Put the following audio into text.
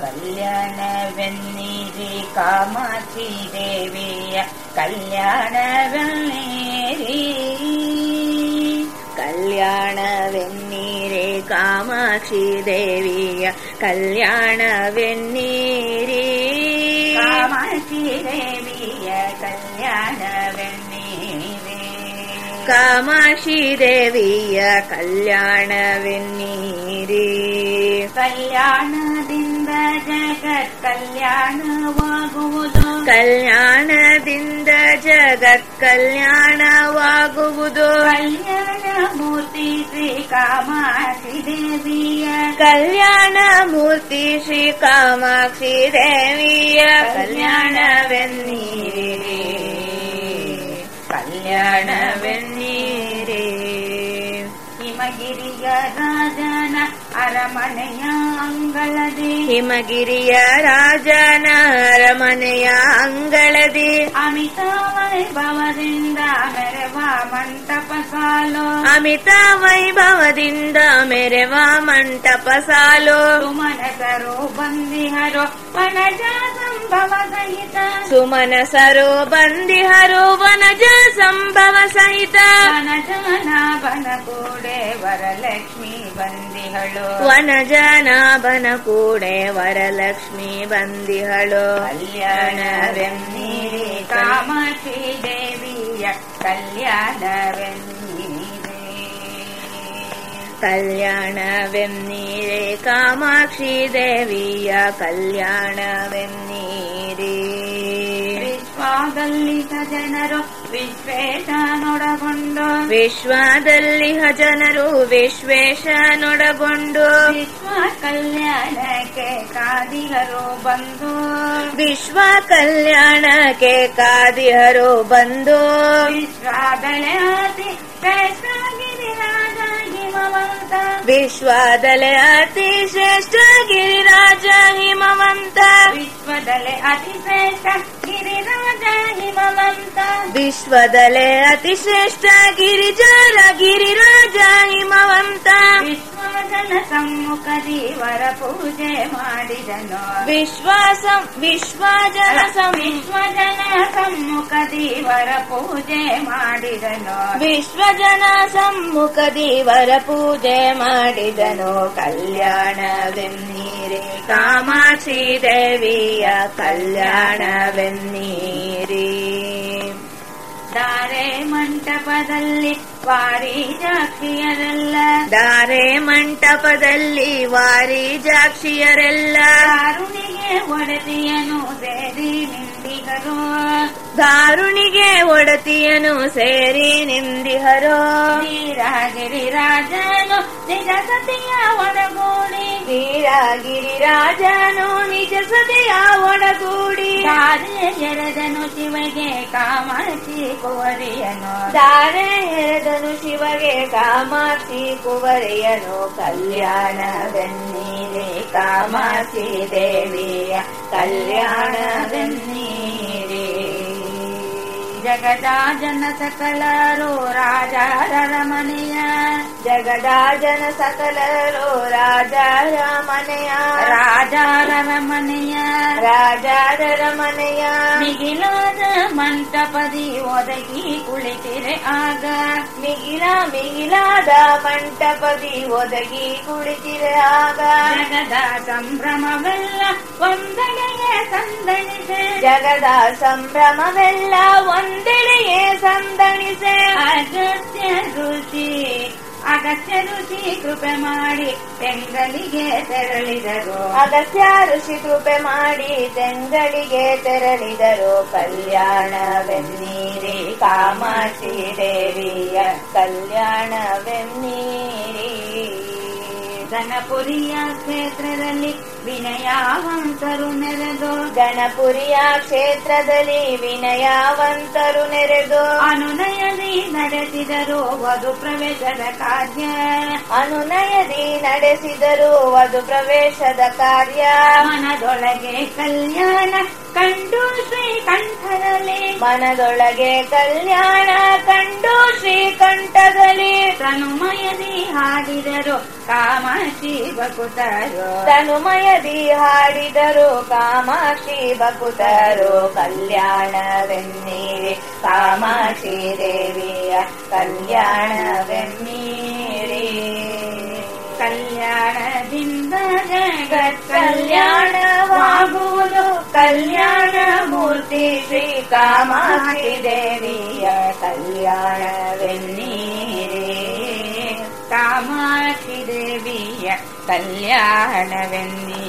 ಕಲ್ಯಾಣವೆನ್ನೀರಿ ಕಾಮಾಕ್ಷಿ ದೇವಿಯ ಕಲ್ಯಾಣವೆನ್ನೀರಿ ಕಲ್ಯಾಣವೆನ್ನೀರೆ ಕಾಮಾಕ್ಷಿ ದೇವಿಯ ಕಲ್ಯಾಣವೆನ್ನೀರಿ ಕಾಮಾಕ್ಷಿ ದೇವಿಯ ಕಲ್ಯಾಣವೆನ್ನೀರಿ ಕಾಮಾಕ್ಷಿ ದೇವಿಯ ಕಲ್ಯಾಣವೆನ್ನೀರಿ ಕಲ್ಯಾಣದಿಂದ ಜಗತ್ ಕಲ್ಯಾಣವಾಗುವುದು ಕಲ್ಯಾಣದಿಂದ ಜಗತ್ ಕಲ್ಯಾಣವಾಗುವುದು ಕಲ್ಯಾಣ ಮೂರ್ತಿ ಶ್ರೀ ಕಾಮಾಕ್ಷಿ ದೇವಿಯ ಕಲ್ಯಾಣ ಮೂರ್ತಿ ಶ್ರೀ ಕಾಮಾಕ್ಷಿ ದೇವಿಯ ಕಲ್ಯಾಣವೆನ್ನೀರಿ. ಕಲ್ಯಾಣವೆನ್ನೀರಿ. ಹಿಮಗಿರಿಯ ರಾಜನ ಅರಮನೆಯ ಅಂಗಳದಿ ಹಿಮಗಿರಿಯ ರಾಜನ ಅರಮನೆಯ ಅಂಗಳದಿ. ಅಮಿತ ವೈಭವದಿಂದ ಮೆರೆವ ಮಂಟಪ ಸಾಲು. ಅಮಿತ ವೈಭವದಿಂದ ಮೆರೆವ ಮಂಟಪ ಸಾಲು. ಸುಮನಸರು ಬಂದಿಹರು ವನಜ ಸಂಭವ ಸಹಿತ ಹರೋ ವನಜ ಸಂಭವ ಸಹಿತ ವನಜನಾಭನ ಕೂಡೆ ವರಲಕ್ಷ್ಮಿ ಬಂದಿಹಳು. ವನಜನಾಭನ ಕೂಡೆ ವರಲಕ್ಷ್ಮಿ ಬಂದಿಹಳು. ಕಲ್ಯಾಣವೆನ್ನೀರಿ ಕಾಮಾಕ್ಷಿ ದೇವಿಯ ಕಲ್ಯಾಣವೆನ್ನೀರಿ ಕಲ್ಯಾಣವೆನ್ನೀರೆ ಕಾಮಾಕ್ಷಿ ದೇವಿಯ ಕಲ್ಯಾಣವೆನ್ನೀರಿ. ವಿಶ್ವದಲ್ಲಿ ಜನರು ವಿಶ್ವೇಶನೊಡಗೊಂಡು. ವಿಶ್ವದಲ್ಲಿ ಜನರು ವಿಶ್ವೇಶನೊಡಗೊಂಡು. ವಿಶ್ವ ಕಲ್ಯಾಣಕ್ಕೆ ಕಾದಿಹರು ಬಂದು. ವಿಶ್ವ ಕಲ್ಯಾಣಕ್ಕೆ ಕಾದಿಹರು ಬಂದು. ವಿಶ್ವ ಗಿರಿರಾಜ विश्वादले अतिश्रेष्ठ गिरिराज हिमवन्त। विश्वदले अतिश्रेष्ठ गिरिराज हिमवन्त। विश्वदले अतिश्रेष्ठ गिरिजर गिरिराज हिमवन्त। ಶ್ರೇಷ್ಠ ಸಮ್ಮುಖ ಗಿರಿರಾಜ ಸಮ್ಮುಖದಿ ವರ ಪೂಜೆ ಮಾಡಿದನು. ವಿಶ್ವಾಸ ವಿಶ್ವಜನ ವಿಶ್ವಜನ ಸಮ್ಮುಖ ವರ ಪೂಜೆ ಮಾಡಿದನು. ವಿಶ್ವಜನ ಸಮ್ಮುಖ ದೇವರ ಪೂಜೆ ಮಾಡಿದನು. ಕಲ್ಯಾಣವೆನ್ನೀರಿ ಕಾಮಾಕ್ಷಿ ದೇವಿಯ ಕಲ್ಯಾಣವೆನ್ನೀರಿ. ತಾರೆ ಮಂಟಪದಲ್ಲಿ ವಾರಿಜಾಕ್ಷಿಯರೆಲ್ಲ ದಾರೆ ಮಂಟಪದಲ್ಲಿ ವಾರಿ ಜಾಕ್ಷಿಯರೆಲ್ಲ. ದಾರುಣಿಗೆ ಒಡತಿಯನು ಸೇರಿ ನಿಂದಿಹರೋ. ದಾರುಣಿಗೆ ಒಡತಿಯನು ಸೇರಿ ನಿಂದಿಹರೋ. ರಾಜನು ನಿಜ ಸತಿಯ ಒಡಗೂಡಿ. ವೀರಗಿರಿರಾಜನು ನಿಜ ಸದೆಯ ಒಡಗೂಡಿ. ಎರೆದನು ಶಿವಗೆ ಕಾಮಾಕ್ಷಿ ಕುವರಿಯನು. ದಾರೆ ಎರೆದನು ಶಿವಗೆ ಕಾಮಾಕ್ಷಿ ಕುವರಿಯನು. ಕಲ್ಯಾಣ ಬೆನ್ನೀರೆ ಕಾಮಾಕ್ಷಿ ದೇವಿಯ ಕಲ್ಯಾಣ ಬೆನ್ನೀರೆ ಜಗದಾ ಜನ ಸಕಲರು ರಾಜರ ಮನೆಯ ಜಗದಾಜನ ಸಕಲರು ರಾಜರ ಮನೆಯ ರಾಜರ ಮನೆಯ ರಾಜರ ಮನೆಯ ಮಿಗಿಲಾದ ಮಂಟಪದಿ ಒದಗಿ ಕುಳಿತಿರೆ ಆಗ. ಮಿಗಿಲ ಮಿಗಿಲಾದ ಮಂಟಪದಿ ಒದಗಿ ಕುಳಿತಿರೆ ಆಗ. ಜಗದ ಸಂಭ್ರಮವೆಲ್ಲ ಒಂದೆಡೆಗೆ ಸಂದಣಿಸೆ. ಜಗದ ಸಂಭ್ರಮವೆಲ್ಲ ಒಂದೆಡೆಯೇ ಸಂದಣಿಸೆ. ಅಗತ್ಯ ಋಷಿ ಅಗತ್ಯ ಋಷಿ ಕೃಪೆ ಮಾಡಿ ತೆಂಗಲಿಗೆ ತೆರಳಿದರು. ಅಗತ್ಯ ಋಷಿ ಕೃಪೆ ಮಾಡಿ ತೆಂಗಳಿಗೆ ತೆರಳಿದರು. ಕಲ್ಯಾಣವೆನ್ನೀರಿ ಕಾಮಾಕ್ಷಿ ದೇವಿಯ ಕಲ್ಯಾಣವೆನ್ನೀರಿ. ಧನಪುರಿಯ ಕ್ಷೇತ್ರದಲ್ಲಿ ವಿನಯವಂತರು ನೆರೆದು ಗಣಪುರಿಯ ಕ್ಷೇತ್ರದಲ್ಲಿ ವಿನಯವಂತರು ನೆರೆದು. ಅನುನಯದಿ ನಡೆಸಿದರು ವಧು ಪ್ರವೇಶದ ಕಾರ್ಯ. ಅನುನಯದಿ ನಡೆಸಿದರು ವಧು ಪ್ರವೇಶದ ಕಾರ್ಯ. ಮನದೊಳಗೆ ಕಲ್ಯಾಣ ಕಂಡು ಶ್ರೀಕಂಠದಲ್ಲಿ ಮನದೊಳಗೆ ಕಲ್ಯಾಣ ಕಂಡು ತನುಮಯದಿ ಹಾಡಿದರು ಕಾಮಾಕ್ಷಿ ಬಕುತರು ತನುಮಯದಿ ಹಾಡಿದರು ಕಾಮಾಕ್ಷಿ ಬಕುತರು ಕಲ್ಯಾಣವೆನ್ನೀರಿ ಕಾಮಾಕ್ಷಿ ದೇವಿಯ ಕಲ್ಯಾಣವೆನ್ನೀರಿ. ಕಲ್ಯಾಣದಿಂದ ಜಗತ್ ಕಲ್ಯಾಣವಾಗುವುದು ಕಲ್ಯಾಣ ಮೂರ್ತಿ ಶ್ರೀ ಕಾಮಾಕ್ಷಿ ದೇವಿಯ ಕಲ್ಯಾಣವೆನ್ನೀರಿ. ಕಾಮಾಕ್ಷಿ ದೇವಿಯ ಕಲ್ಯಾಣವೆನ್ನಿ.